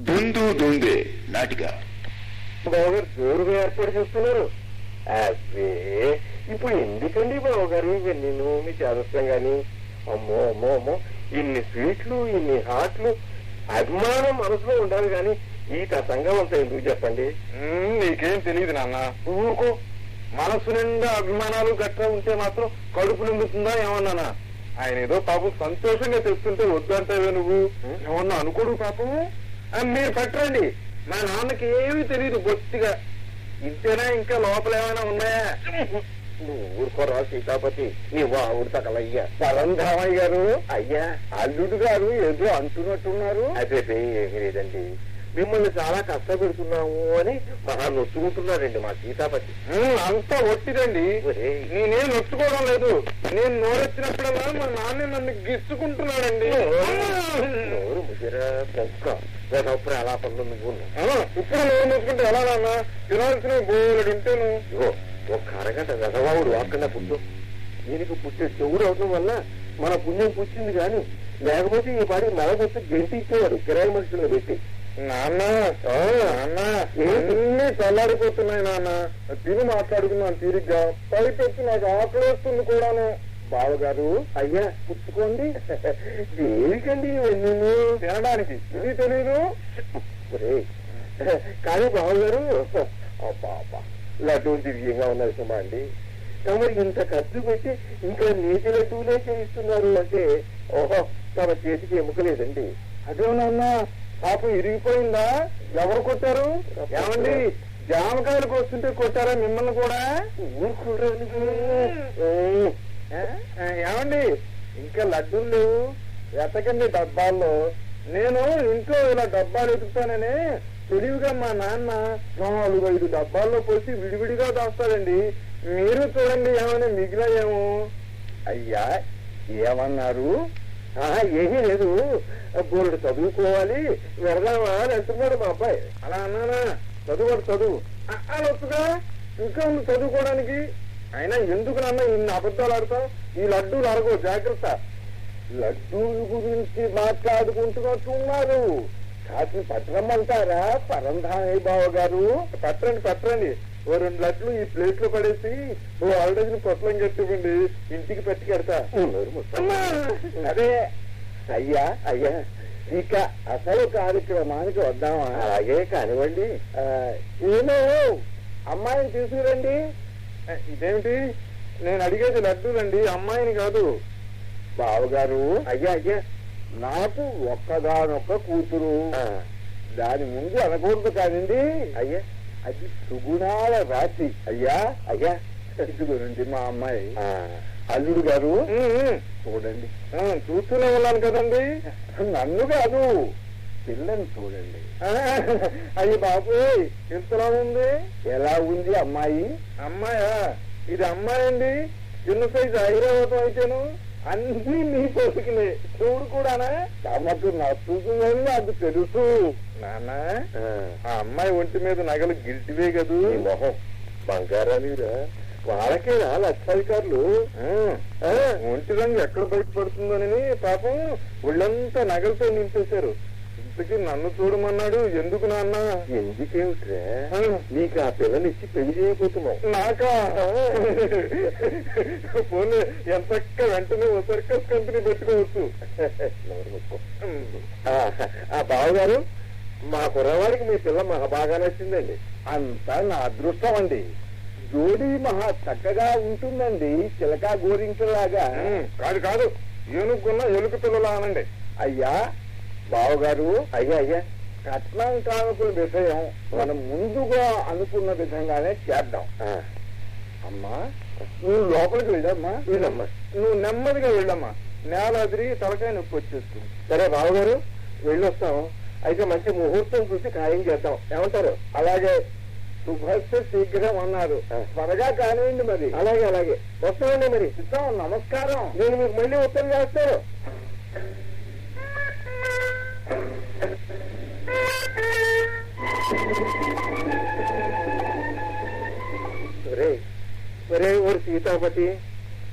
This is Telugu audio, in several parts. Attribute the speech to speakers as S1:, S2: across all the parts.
S1: దుందు దుందే నాటిక
S2: బావగారు జోరుగా ఏర్పాటు చేస్తున్నారు. ఇప్పుడు ఎందుకండి బావగారు ఇవన్నీ మీ చేదస్తాం గాని? అమ్మో అమ్మో అమ్మో. ఇన్ని స్వీట్లు ఇన్ని హాట్లు అభిమానం మనసులో ఉండాలి గాని ఈ తసంగం అంతా ఎందుకు చెప్పండి?
S3: నీకేం తెలియదు నాన్న. ఊరుకో. మనసు నిండా అభిమానాలు గట్రా ఉంటే మాత్రం కడుపు నిండుతుందా ఏమన్నానా ఆయన ఏదో పాపం సంతోషంగా తెస్తుంటే వద్దంటావే నువ్వు. ఏమన్నా అనుకోడు పాపం ఆ, మీరు పెట్టండి మా నాన్నకి ఏమీ తెలియదు బొత్తిగా. ఇంతేనా ఇంకా లోపల ఏమైనా ఉన్నాయా?
S2: ఊరుకోరా సీతాపతి. నీ వావుడు తగలయ్యా. పరంధామయ్య గారు అయ్యా అల్లుడు గారు ఏదో అంటున్నట్టున్నారు. అదే ఏం లేదండి. మిమ్మల్ని చాలా కష్టపెడుతున్నాము అని మహా నొచ్చుకుంటున్నారండి మా సీతాపతి.
S3: అంతా ఒట్టిదండి. నేనేం నొచ్చుకోవడం లేదు. నేను నోరెచ్చినప్పుడల్లా మా నాన్న నన్ను గిచ్చుకుంటున్నాడండి
S2: నోరు ముదిరా వేదప్పుడు ఎలా పనులు నువ్వు
S3: ఇప్పుడు నోరు మూసుకుంటే ఎలా నాన్న? తినాల్సిన బోలెడు ఉంటేను.
S2: ఇగో ఒక్క అరగంట వెధవావుడు వాక్కన్నా పుట్టు దీనికి పుట్టే చెవుడు అవటం వల్ల మన పుణ్యం పుచ్చింది కానీ లేకపోతే ఈ పాడి మెలగొచ్చి గెంటి ఇచ్చేవాడు. కిరాయి మనుషులు పెట్టి.
S3: నాన్న ఆ, నాన్న అన్ని చల్లారిపోతున్నాయి నాన్న. తిని మాట్లాడుకున్నాను తీరిగ్గా. పైపెచ్చి నాకు ఆకలేస్తుంది కూడాను.
S2: బావగారు అయ్యా పుచ్చుకోండి. దేనికండి ఇవన్నీ
S3: తినడానికి ఇది తెలీదు.
S2: కానీ బావగారు అబ్బా అబ్బా లడ్డూలు దివ్యంగా ఉన్నాయి సుమా అండి. మరి ఇంత ఖర్చు పెట్టి ఇంకా నీటి లడ్డూలే చేయిస్తున్నారు అంటే ఓహో తమ చేతికి ఎముకలేదండి
S3: అదే నాన్న పాపం ఇరిగిపోయిందా? ఎవరు కొట్టారు? ఏమండి? జామకాయలు కోస్తుంటే కొట్టారా మిమ్మల్ని కూడా? ఏమండి? ఇంకా లడ్డూలు లేవు. వెతకండి డబ్బాల్లో. నేను ఇంట్లో ఇలా డబ్బాలు ఎదుగుతానని తెలివిగా మా నాన్న నాలుగు ఐదు డబ్బాల్లో పోసి విడివిడిగా దాస్తాడండి. మీరు చూడండి ఏమైనా మిగిలాయేమో.
S2: అయ్యా ఏమన్నారు? ఏమీ లేదు. బోర్డు చదువుకోవాలి వెళదామా అని అంటున్నాడు మా అబ్బాయి.
S3: అలా అన్నానా? చదువు. చదువు అలా వస్తుందా? ఇంకా ఉంది చదువుకోవడానికి? అయినా ఎందుకు నాన్న ఇన్ని అబద్ధాలు ఆడతావు? ఈ లడ్డూలు అరగవు జాగ్రత్త.
S2: లడ్డూల గురించి మాట్లాడుకుంటున్నట్టున్నారు కాసి పట్టరమ్మంటారా పరంధామయ్య బావ గారు.
S3: పట్టండి పట్టండి. ఓ రెండు లడ్లు ఈ ప్లేట్లో పడేసి ఓ అరడజన్ పొట్లం కట్టివ్వండి ఇంటికి పెట్టి కడతా.
S2: అదే. అయ్యా అయ్యా. ఇక అసలు కార్యక్రమానికి వద్దామా? అలాగే కానివ్వండి. ఏమో. అమ్మాయిని తీసుకురండి.
S3: ఇదేమిటి? నేను అడిగేది లడ్డూలండి అమ్మాయిని కాదు.
S2: బావగారు. అయ్యా అయ్యా. నాకు ఒక్కగానొక్క కూతురు. దాని ముందు అనకూడదు కానండి. అయ్యా. అది సుగుణాల రాశి అయ్యా. అయ్యా. ఇదిగోనండి మా అమ్మాయి. అల్లుడు గారు. చూడండి.
S3: చూస్తూనే ఉన్నాను కదండి.
S2: నన్ను కాదు పిల్లని చూడండి.
S3: అయ్యి బాబు ఇంతలా ఉంది?
S2: ఎలా ఉంది అమ్మాయి?
S3: అమ్మాయా? ఇది అమ్మాయి అండి చిన్న సైజు ఐరావతం అయితేను. అన్ని నీ పొసుకులే చూడు కూడానా?
S2: తమకు నచ్చుతుందని నాకు తెలుసు.
S3: నాన్న ఆ. అమ్మాయి ఒంటి మీద నగలు గిల్టివే కదూ?
S2: మొహం బంగారానిరా వాళ్ళకే లక్షాధికారులు.
S3: ఒంటి రంగు ఎక్కడ బయటపడుతుందోనని పాపం ఒళ్ళంతా నగలతో నింపేశారు. ఇంతకీ నన్ను చూడమన్నాడు. ఎందుకు నాన్న?
S2: ఎందుకేమిట్రా. నీకు ఆ పిల్లనిచ్చి పెళ్ళి చేయబోతున్నావు.
S3: నాకా? పోనీ ఎంతక్క వెంటనే ఓ సర్కస్ కంపెనీ పెట్టుకోవచ్చు.
S2: ఆ, బావగారు మా కుర్రవాడికి మీ పిల్ల మహా బాగా నచ్చిందండి. అంతా నా అదృష్టం అండి. జోడీ మహా చక్కగా ఉంటుందండి చిలకా గోరింకలాగా.
S3: ఉమ్, కాదు కాదు. ఏనుగున్న ఎలుక పిల్లలా అనండి.
S2: అయ్యా బావగారు అయ్యా అయ్యా కట్నం కానుకల విషయం మనం ముందుగా అనుకున్న విధంగానే చేద్దాం. అమ్మా నువ్వు లోపలికి వెళ్ళమ్మా. వెళ్ళమ్మా.
S3: నువ్వు నెమ్మదిగా వెళ్ళమ్మా. నేల అదిరి తలకాయ నొప్పి వచ్చేస్తుంది.
S2: సరే బావగారు వెళ్ళొస్తాం. అయితే మంచి ముహూర్తం చూసి ఖాయం చేద్దాం. ఏమంటారు? అలాగే. శుభస్య శీఘ్రం అన్నారు. త్వరగా కానివ్వండి మరి. అలాగే అలాగే. వస్తామండి మరి. ఇస్తాం నమస్కారం. నేను మీకు మళ్ళీ ఉత్తరం చేస్తాను. ఒరే ఒరే ఓరు సీతాపతి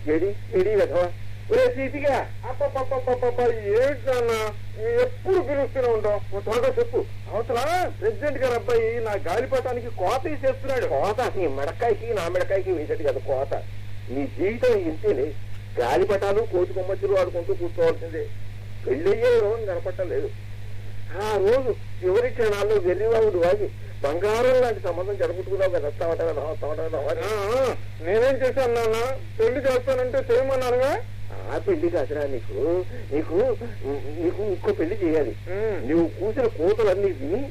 S2: ఎడి ఎడి కదా ఒరే సీతిగా
S4: అప్పప్పప్పప్పప్ప, ఏంటి నాన్న? ఎప్పుడు పిలుస్తూనే ఉంటావు? త్వరగా చెప్పు. అవతల ప్రెసిడెంట్ గారు అబ్బాయి నా గాలిపటానికి కోత చేస్తున్నాడు
S2: కోత? నీ మెడకాయకి నా మెడకాయకి వేసేది కదా కోత. నీ జీవితం ఇంతేలే. గాలిపటాలు కోతి కొమ్మచ్చులు ఆడుకుంటూ కూర్చోవాల్సిందే. పెళ్ళయ్యే రోజు కనపట్టలేదు ఆ రోజు చివరి క్షణాల్లో వెర్రివాగుడు వాగి బంగారం లాంటి సంబంధం జరుపుకున్నావు కదా
S4: నేనేం చేశాను నాన్న? పెళ్ళి చేస్తానంటే చేయమన్నానుగా?
S2: ఆ పెళ్ళి కాదురా నీకు. నీకు నీకు ఇంకో పెళ్ళి చేయాలి. నువ్వు కూసిన కూతులన్నీ విని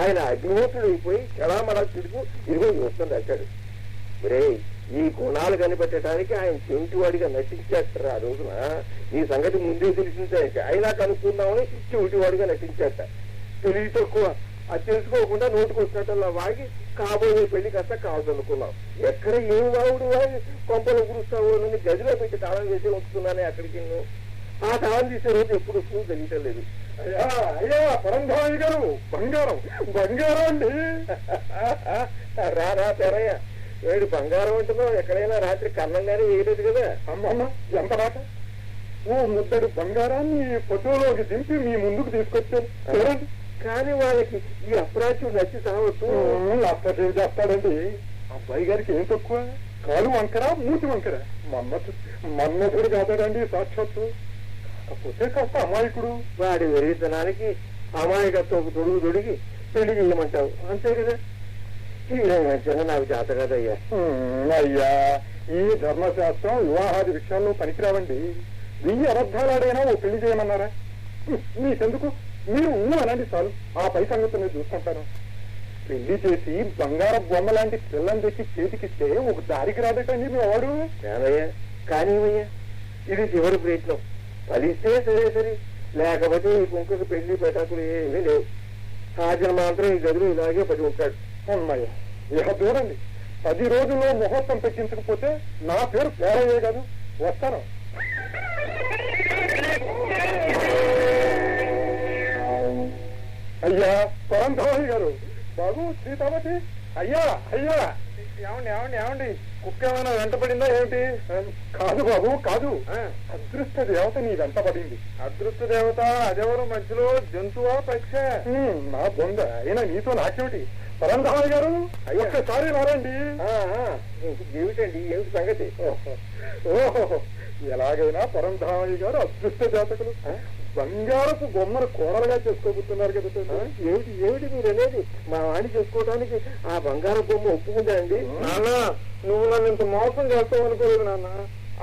S2: ఆయన అగ్నిహోత్రుడు అయిపోయి చెడామడా తిడుకు ఇదిగో చూస్తుంది అంటాడు ఒరే ఈ గుణాలు కనిపెట్టడానికి ఆయన చెవిటివాడిగా నటించేస్తారు ఆ రోజున? ఈ సంగతి ముందే తెలిసిందే. అయినా కనుక్కుందామని చెవిటివాడిగా నటించేట తెలివి తక్కువ అది తెలుసుకోకుండా నోటుకు వచ్చినట్టల్లా వాగి కాబోయే పెళ్ళి కాస్త కావద్దనుకున్నాం ఎక్కడ ఏం వాగుడు వాగి కొంపలు కురుస్తావు అని గదిలో పెట్టి తాళం వేసి ఉంచుతున్నానే అక్కడికి ఆ తాళం తీసే రోజు ఎప్పుడు వస్తుంది తెలియటలేదు.
S4: అయ్యా అయ్యా పరంధామి గారు బంగారం బంగారం అండి.
S2: రా రా తెరయ్య వేడు బంగారం అంటున్నావు. ఎక్కడైనా రాత్రి కన్నంగానే వేయలేదు కదా.
S4: అమ్మమ్మ ఎంత మాట? ఓ ముద్దడు బంగారాన్ని ఫోటోలోకి దింపి మీ ముందుకు తీసుకొచ్చాను. చూడండి
S2: కానీ వాళ్ళకి ఈ అప్రాచుడు నచ్చి సావచ్చు
S4: అప్పటి ఏం చేస్తాడండి అబ్బాయి గారికి ఏం తక్కువ? కాలు వంకర మూతి వంకర? మన్మథు మన్మథుడు కాదాడండి సాక్షాత్తు. కాకపోతే కాస్త అమాయకుడు.
S2: వాడి వెరిగితనానికి అమాయకత్వం తొడుగు తొడిగి పెళ్ళి చేయమంటావు అంతే కదా? నాకు చేత కదయ్యా.
S4: అయ్యా ఈ ధర్మశాస్త్రం వివాహాది విషయాల్లో పనికిరావండి. వెయ్యి అబద్ధాలాడైనా ఓ పెళ్ళి చేయమన్నారా? మీకెందుకు? మీరు ఊ అనండి చాలు. ఆ పై సంగతి నేను చూసుకుంటాను. పెళ్ళి చేసి బంగారం బొమ్మ లాంటి పిల్లని తెచ్చి చేతికిస్తే ఒక దారికి రాదటండి మీ వాడు.
S2: కానివయ్యా ఇది చివరి ప్రయత్నం. ఫలిస్తే సరే సరే లేకపోతే ఈ కుంకకు పెళ్ళి పెట్టకులు ఏమీ లేవు. హాజరు మాత్రం ఈ గదులు ఇలాగే పడి ఉంటాడు.
S4: అమ్మాయ్యా ఇక చూడండి పది రోజుల్లో ముహూర్తం పెట్టించకపోతే నా పేరు పేరయ్యే కాదు. వస్తాను. అయ్యా పరంధామి గారు బాబు సీతావతి అయ్యా అయ్యా. ఏమండి ఏమండి ఏమండి? కుక్క ఏమైనా వెంటపడిందా ఏమిటి? కాదు బాబు కాదు. అదృష్ట దేవత నీ వెంటపడింది అదృష్ట దేవత అదెవరు మధ్యలో జంతువా పక్ష? నా బొంద. అయినా నీతో నాకేమిటి? పరంధామి గారు ఒక్కసారి రారండి.
S2: ఏమిటండి ఏమిటి సంగతి?
S4: ఓహో. ఎలాగైనా పరంధామయ్య గారు అదృష్ట జాతకులు. బంగారపు బొమ్మను కోడలుగా చేసుకోబోతున్నారు కదా.
S2: ఏమిటి ఏమిటి మీరు అనేది? మా వాణి చేసుకోవడానికి ఆ బంగారం బొమ్మ ఒప్పుకుందా అండి?
S4: నాన్న నువ్వు నన్ను ఇంత మోసం చేస్తావు అనుకోలేదు నాన్న.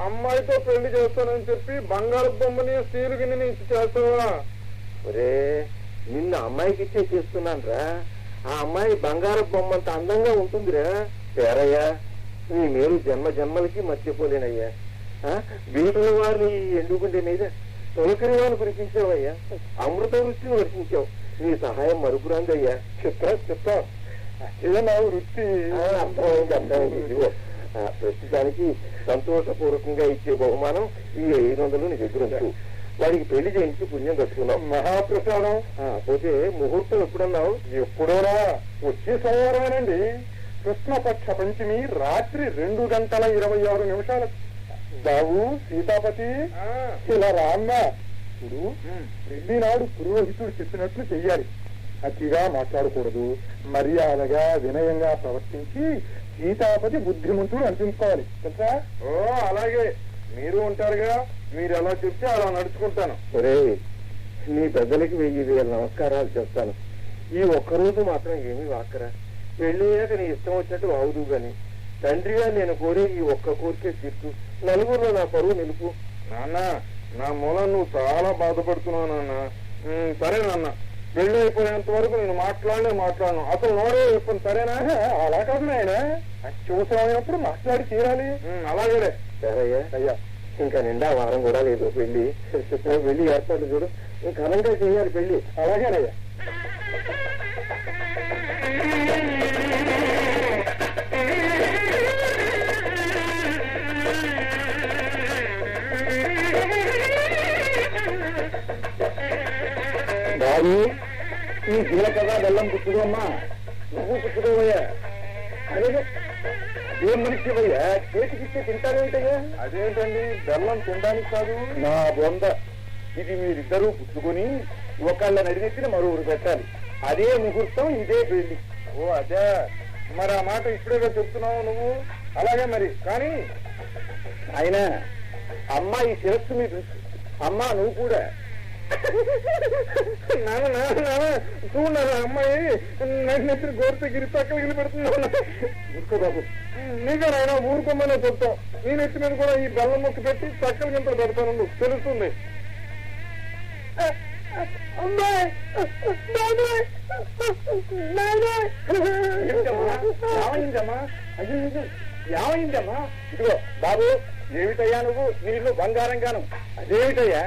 S4: అమ్మాయితో పెళ్ళి చేస్తానని చెప్పి బంగారు బొమ్మని స్టీల్ గిన్నెని ఇచ్చి చేస్తావా?
S2: ఒరే నిన్న అమ్మాయికి ఇచ్చే చేస్తున్నాను రా ఆ అమ్మాయి బంగారం బొమ్మంత అందంగా ఉంటుందిరా. పేరయ్యా నీ మేలు జన్మ జన్మలకి మర్చిపోలేనయ్యా. ఆ, వీటుల వారిని ఎండుకుంటే మీద తొలకరి వారిని అమృత వృష్టిని వర్షించావు. నీ సహాయం మరుపురాందయ్యా
S4: చిత్ర చిత్ర అదే నా వృత్తి.
S2: అర్థమైంది అర్థమైంది. ప్రస్తుతానికి సంతోషపూర్వకంగా ఇచ్చే బహుమానం ఈ ఐదు వందలు నీ దగ్గర ఉంచు. వాడికి పెళ్ళి చేయించి పుణ్యం కట్టుకున్నావు
S4: మహాప్రసాదం.
S2: పోతే ముహూర్తం ఎప్పుడన్నావు?
S4: ఎప్పుడోనా వచ్చే సోమవారమేనండి కృష్ణపక్ష పంచమి రాత్రి రెండు గంటల ఇరవై ఆరు నిమిషాలు బాబు సీతాపతి ఇలా రామ్మా ఇప్పుడు పెళ్ళి నాడు పురోహితుడు చెప్పినట్లు చెయ్యాలి. అతిగా మాట్లాడకూడదు. మర్యాదగా వినయంగా ప్రవర్తించి సీతాపతి బుద్ధిమంతుడు అనిపించుకోవాలి. తెలుసా? ఓ అలాగే. మీరు ఉంటారుగా. మీరు ఎలా చెప్తే అలా నడుచుకుంటాను.
S2: ఒరే నీ పెద్దలకి వెయ్యి వేల నమస్కారాలు చెప్తాను. ఈ ఒక్కరోజు మాత్రం ఏమీ వాక్కరా. పెళ్ళి అయ్యాక నీ ఇష్టం వచ్చినట్టు వాగుదు గాని. తండ్రిగా నేను కోరే ఈ ఒక్క కోరికే తీర్చు నలుగురిలో నా పరువు నిలుపు.
S4: నాన్న నా మూలం నువ్వు చాలా బాధపడుతున్నావు నాన్న. సరే నాన్న. పెళ్ళి అయిపోయేంత వరకు నేను మాట్లాడలే మాట్లాడను. అసలు నోడే చెప్పను సరేనా? అలా కాదు నాయన. అత్యవసరమైనప్పుడు మాట్లాడి తీరాలి. అలాగే
S2: సరయ్యా.
S4: అయ్యా
S2: ఇంకా నిండా వారం కూడా లేదు పెళ్ళి వెళ్ళి ఏర్పాట్లు చూడు. ఇంకా ఘనంగా చేయాలి పెళ్ళి
S4: అలాగేనయ్యా.
S2: బాబు ఈ జీలకర్ర బెల్లం పుచ్చుకోమ్మా నువ్వు పుచ్చుకోవయ్యా అదే అదే మనిషివయ్యా చేతికిస్తే తింటానేమిటయ్యా
S3: అదేంటండి? బెల్లం తినడానికి కాదు.
S2: నా బొంద. ఇది మీరిద్దరూ పుచ్చుకొని ఒకళ్ళ నడినెత్తిన మరొకరు పెట్టాలి. అదే ముహూర్తం ఇదే పెళ్ళి.
S3: ఓ అదే. మరి ఆ మాట ఇప్పుడేగా చెప్తున్నావు నువ్వు? అలాగే మరి. కానీ
S2: ఆయన అమ్మాయి శిరస్సు మీద ఉంచు. అమ్మా నువ్వు కూడా.
S3: నాన్న నాన్న నాన్న చూడు నాన్న అమ్మాయి నడినెత్తిన గోరితో గిరి పక్కన గిరి పెడుతున్నాను
S2: ఊరుకో బాబు.
S3: నీకే నాయన ఊరుకోమనే చెప్తాం. నీ నెత్తి మీద కూడా ఈ బెల్లం ముక్క పెట్టి చక్కల గింతలు పెడతాను తెలుస్తుంది.
S2: ఏమైందమ్మా? ఇదిగో బాబు ఏమిటయ్యా నువ్వు? నీళ్ళు బంగారం గాను. అదేమిటయ్యా?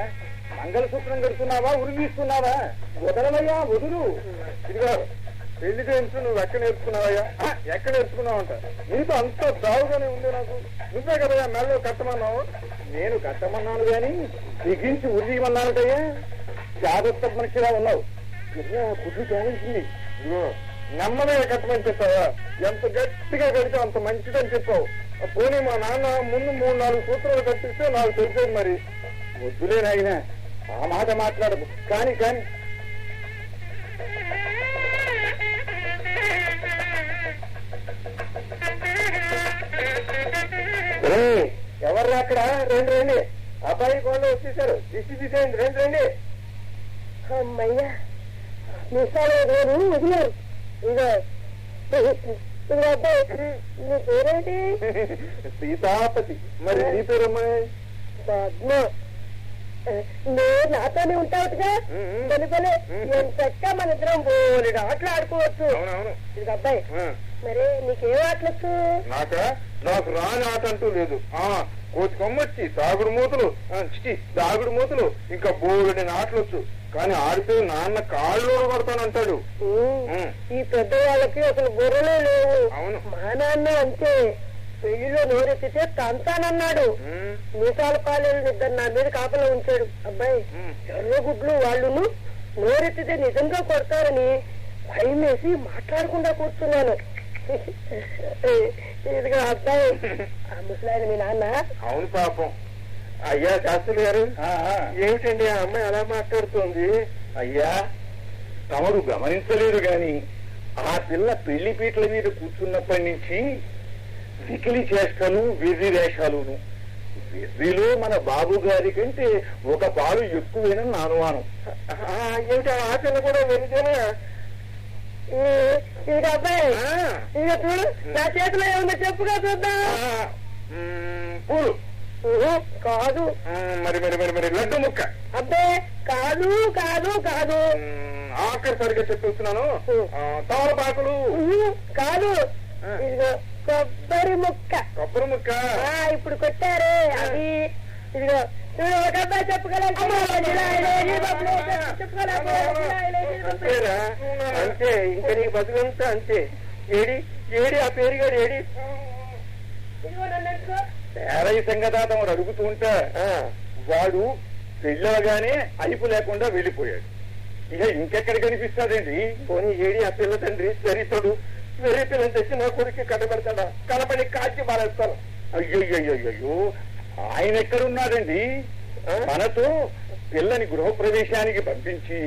S2: మంగళసూత్రం కడుతున్నావా ఉరిగిస్తున్నావా వదలవయ్యా వదులు.
S3: ఇదిగో పెళ్ళి చేయించు నువ్వు ఎక్కడ నేర్చుకున్నావయ్యా? ఎక్కడ నేర్చుకున్నావంట నీతో అంత దావుగానే ఉంది నాకు. నువ్వే కదయ్యా మెల్లో కట్టమన్నావు.
S2: నేను కట్టమన్నాను గాని బిగించి ఉరిమన్నానుటయ్యా జాగ్రత్త మనిషిలా ఉన్నావు. గుడ్లు
S3: ఇదిగో. నెమ్మదిగా కట్టమని చెప్పావా? ఎంత గట్టిగా కడితే అంత మంచిదని చెప్పావు. పోనీ మా నాన్న ముందు మూడు నాలుగు సూత్రాలు కట్టిస్తే నాకు తెలిసేది మరి.
S2: వద్దులే నాయన. ఆ మాట మాట్లాడదు కాని కాని. ఏయ్, ఎవర్రా అక్కడ? రండి రండి. అబ్బాయి కొండ వచ్చేసారు. దిష్టి తీసేయండి. రండి రండి.
S5: అమ్మయ్యా మిసాలు గారు వదిలేరు ఇదో నీ పేరేంటి?
S3: సీతాపతి. మరి నీ పేరమ్మాయి?
S5: పద్మ. నువ్వు నాతోనే ఉంటావుగా నేను చక్క మన ఇద్దరం బోలెడు ఆటలు ఆడుకోవచ్చు. ఇది అబ్బాయి మరి నీకేం ఆటలొచ్చు?
S3: నాకా? నాకు రాని ఆట అంటూ లేదు. ఆ కోతి కొమ్మచ్చి తాగుడు మూతలు. దాగుడు మూతలు. ఇంకా బోలుడి ఆటలొచ్చు. కానీ ఆడితే నాన్న కాళ్ళు
S5: ఉమ్. ఈ పెద్దవాళ్ళకి అసలు బుర్రలే లేవు.
S3: అవును.
S5: మా నాన్న అంతే. పెళ్ళిలో నోరెత్తితే తంతానన్నాడు. మీసాల పాలేరు ఇద్దరు నా మీద కాపలా ఉంచాడు. అబ్బాయి. ఎర్రగుడ్లు వాళ్ళును నోరెత్తితే నిజంగా కొడతారని భయం వేసి మాట్లాడకుండా కూర్చున్నాను. ఇదిగా అబ్బాయి ఆ ముసలాయన మీ నాన్న.
S3: అవును పాపం.
S2: అయ్యా శాస్త్రి గారు ఏమిటండి ఆ అమ్మాయి అలా మాట్లాడుతోంది? అయ్యా తమరు గమనించలేదు గాని ఆ పిల్ల పెళ్ళి పీటల మీద కూర్చున్నప్పటి నుంచి వికిలి చేష్టలు వెర్రి వేషాలును వెర్రిలో మన బాబు గారి కంటే ఒక పాలు ఎక్కువేనని నా అనుమానం ఏమిటి ఆ పిల్ల కూడా వెర్రితేనా
S5: ఇది అబ్బాయి ఇక చూడు నా చేతిలో ఏమన్నా చెప్పుగా చూద్దాం.
S3: పూలు.
S5: కాదు.
S3: మరి మరి మరి మరి లడ్డు ముక్క.
S5: అబ్బే కాదు కాదు కాదు.
S3: ఆఖరి సరిగా చెప్పేస్తున్నాను తమలపాకులు.
S5: కాదు. కొబ్బరి ముక్క
S3: కొబ్బరి ముక్క
S5: ఇప్పుడు కొట్టారే అది ఇదిగో చూడు ఒక అబ్బాయి
S2: అంతే ఇంకా నీ బతుకంతా అంతే ఏడి ఏడి ఆ పేరుగాడు ఏడి పేరయ్య సంగతా తమరు అడుగుతూ ఉంటా వాడు పెళ్ళగానే అలుపు లేకుండా వెళ్ళిపోయాడు ఇక ఇంకెక్కడ కనిపిస్తాడండి పోనీ ఏడి ఆ పిల్ల తండ్రి సరితడు వేరే పిల్లని తెచ్చి నా కొడుకు కట్టబెడతాడా కలపని కాల్చి మారేస్తాను అయ్యయ్యో ఆయన ఎక్కడున్నాడండి? మనతో పిల్లని గృహప్రవేశానికి పంపించి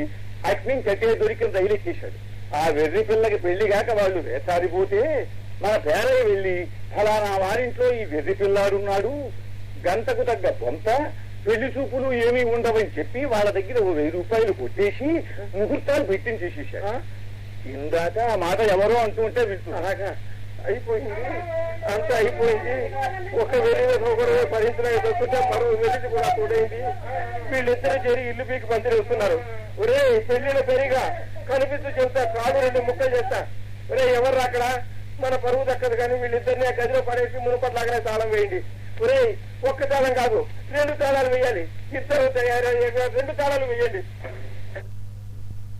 S2: అట్నుంచి అటే దొరికిన రైలు ఎక్కేశాడు ఆ వెర్రి పిల్లకి పెళ్ళి కాక వాళ్ళు వేసారిపోతే మన పేరయ్య వెళ్ళి ఫలానా వారింట్లో ఈ వెర్రి పిల్లాడున్నాడు. గంటకు తగ్గ బొంత పెళ్ళి చూపులు ఏమీ ఉండవని చెప్పి వాళ్ళ దగ్గర ఓ వెయ్యి రూపాయలు కొట్టేసి ముహూర్తాలు పెట్టించేసేసాడు ఇందాక ఆ మాట ఎవరో అంటూ ఉంటే వింటున్నా. అయిపోయింది. అంతా అయిపోయింది. ఒక వెర్రి ఒకరు భరించడానికి వస్తుంటే మరో వెలికి కూడా తోడైంది వీళ్ళిద్దరు చేరి ఇల్లు పీకి పందిరేస్తున్నారు ఒరే పెళ్ళిలో పెరిగా కనిపిస్తూ చెబుతా కాదు రెండు ముక్కలు చేస్తా. ఒరే ఎవరు అక్కడ? మన పరువు దక్కదు కానీ వీళ్ళిద్దరిని ఆ గదిలో పడేసి మునుపట్లాగానే తాళం వేయండి. ఒరే ఒక్క తాళం కాదు రెండు తాళాలు వేయాలి. ఇద్దరు తయారయ్యాక రెండు తాళాలు వేయండి.